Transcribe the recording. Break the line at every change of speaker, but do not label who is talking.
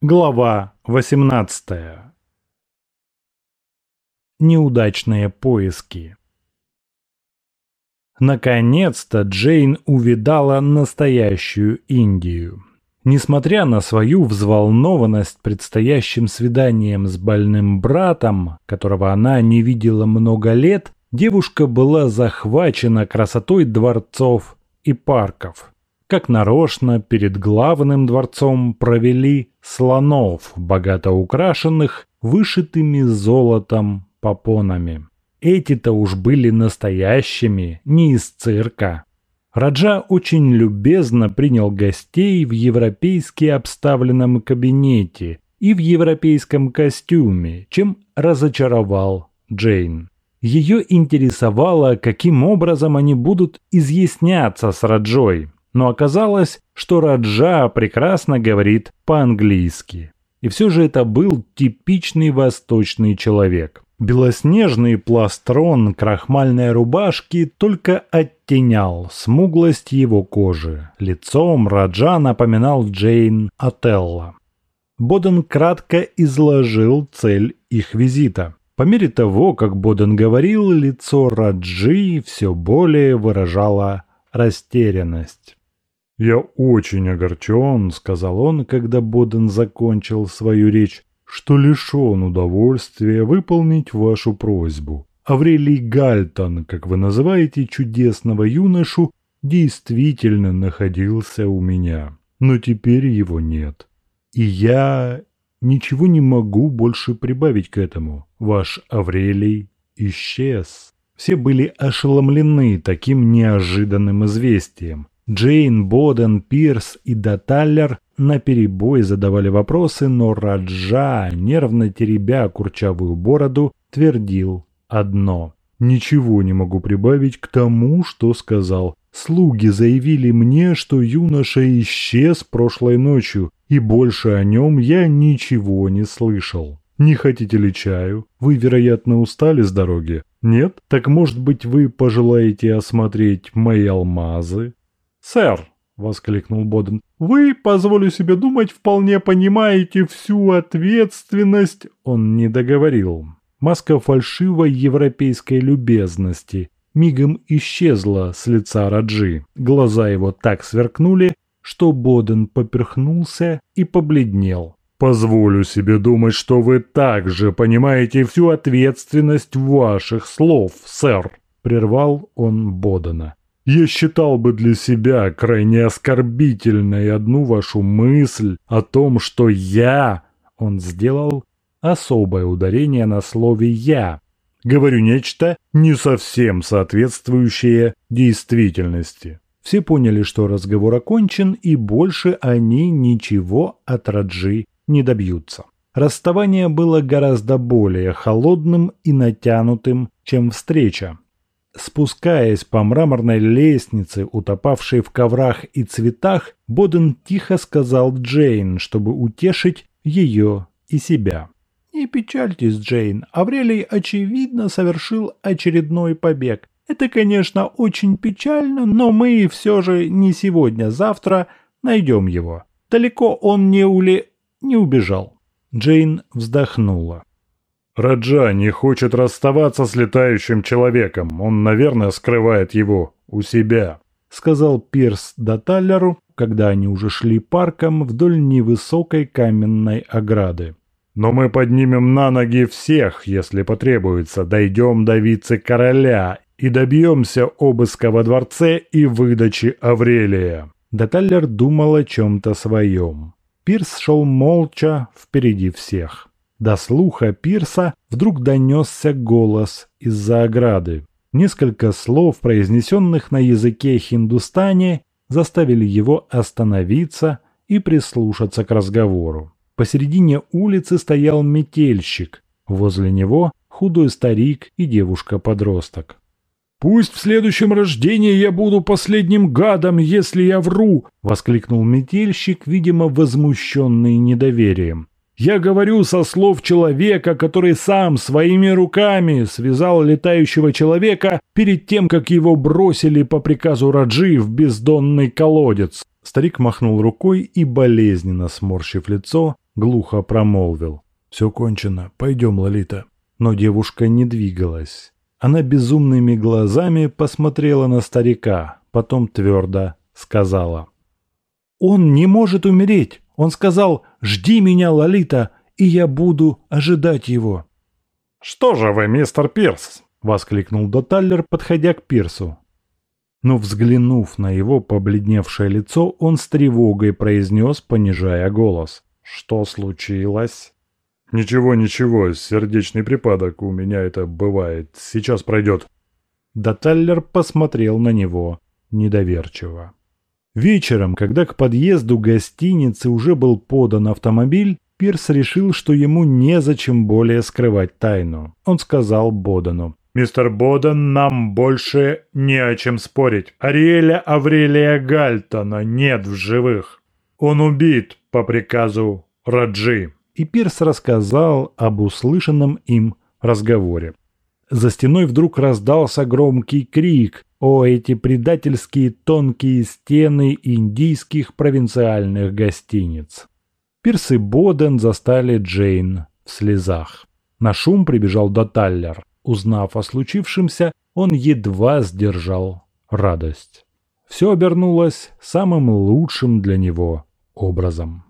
Глава 18. Неудачные поиски. Наконец-то Джейн увидала настоящую Индию. Несмотря на свою взволнованность предстоящим свиданием с больным братом, которого она не видела много лет, девушка была захвачена красотой дворцов и парков как нарочно перед главным дворцом провели слонов, богато украшенных вышитыми золотом попонами. Эти-то уж были настоящими, не из цирка. Раджа очень любезно принял гостей в европейски обставленном кабинете и в европейском костюме, чем разочаровал Джейн. Ее интересовало, каким образом они будут изъясняться с Раджой но оказалось, что Раджа прекрасно говорит по-английски. И все же это был типичный восточный человек. Белоснежный пластрон крахмальной рубашки только оттенял смуглость его кожи. Лицом Раджа напоминал Джейн Отелло. Боден кратко изложил цель их визита. По мере того, как Боден говорил, лицо Раджи все более выражало растерянность.
«Я очень огорчен», — сказал он, когда Боден закончил свою речь, «что лишен удовольствия выполнить вашу просьбу. Аврелий Гальтон, как вы называете чудесного юношу, действительно находился у меня, но теперь его нет. И я ничего не могу больше прибавить к этому. Ваш Аврелий исчез». Все были ошеломлены таким неожиданным известием. Джейн, Боден, Пирс и Даталлер наперебой задавали вопросы, но Раджа, нервно теребя курчавую бороду, твердил одно. «Ничего не могу прибавить к тому, что сказал. Слуги заявили мне, что юноша исчез прошлой ночью, и больше о нем я ничего не слышал. Не хотите ли чаю? Вы, вероятно, устали с дороги? Нет? Так может быть вы пожелаете осмотреть мои алмазы?
«Сэр!» – воскликнул Боден. «Вы, позволю себе думать, вполне понимаете всю ответственность...» Он не договорил. Маска фальшивой европейской любезности мигом исчезла с лица Раджи. Глаза его так сверкнули, что Боден поперхнулся и побледнел.
«Позволю себе думать, что вы также понимаете всю ответственность ваших слов, сэр», – прервал он Бодена. Я считал бы для себя крайне оскорбительной одну вашу мысль о том, что я, он сделал особое ударение на слове «я», говорю нечто не совсем соответствующее действительности. Все поняли, что разговор окончен, и больше они ничего от Раджи не добьются. Расставание было гораздо более холодным и натянутым, чем встреча. Спускаясь по мраморной лестнице, утопавшей в коврах и цветах, Боден тихо сказал Джейн, чтобы утешить ее и себя. «Не печальтесь, Джейн, Аврелий, очевидно, совершил очередной побег. Это, конечно, очень печально, но мы все же не сегодня-завтра найдем его. Далеко он не ули... не убежал». Джейн вздохнула. Раджа не хочет расставаться с летающим человеком. Он, наверное, скрывает его у себя», — сказал Пирс Даталлеру, когда они уже шли парком вдоль невысокой каменной ограды. «Но мы поднимем на ноги всех, если потребуется, дойдем до вице-короля и добьемся обыска во дворце и выдачи Аврелия».
Даталлер думал о чем-то своем. Пирс шел молча впереди всех. До слуха Пирса вдруг донесся голос из-за ограды. Несколько слов, произнесенных на языке хиндустане, заставили его остановиться и прислушаться к разговору. Посередине улицы стоял метельщик, возле него худой старик и девушка-подросток.
«Пусть в следующем рождении я буду последним гадом, если я вру!» — воскликнул метельщик, видимо, возмущенный недоверием. Я говорю со слов человека, который сам своими руками связал летающего человека перед тем, как его бросили по приказу Раджи в бездонный колодец.
Старик махнул рукой и, болезненно сморщив лицо, глухо промолвил. «Все кончено, пойдем, Лолита». Но девушка не двигалась. Она безумными глазами посмотрела на старика, потом твердо сказала. «Он не может умереть! Он сказал, жди меня, Лолита, и я буду ожидать его!»
«Что же вы, мистер Пирс?» – воскликнул Доталлер, подходя к Пирсу.
Но взглянув на его побледневшее лицо, он с тревогой произнес, понижая голос.
«Что случилось?» «Ничего, ничего, сердечный припадок, у меня это бывает, сейчас пройдет».
Доталлер посмотрел на него недоверчиво. Вечером, когда к подъезду гостиницы уже был подан автомобиль, Пирс решил, что ему незачем более скрывать тайну. Он сказал Бодану.
«Мистер Боден, нам больше не о чем спорить. Ариэля Аврелия Гальтона нет в живых. Он убит по приказу Раджи»
и Пирс рассказал об услышанном им разговоре. За стеной вдруг раздался громкий крик «О, эти предательские тонкие стены индийских провинциальных гостиниц!» Пирс и Боден застали Джейн в слезах. На шум прибежал Доталлер. Узнав о случившемся, он едва сдержал радость. Все обернулось самым лучшим для него образом.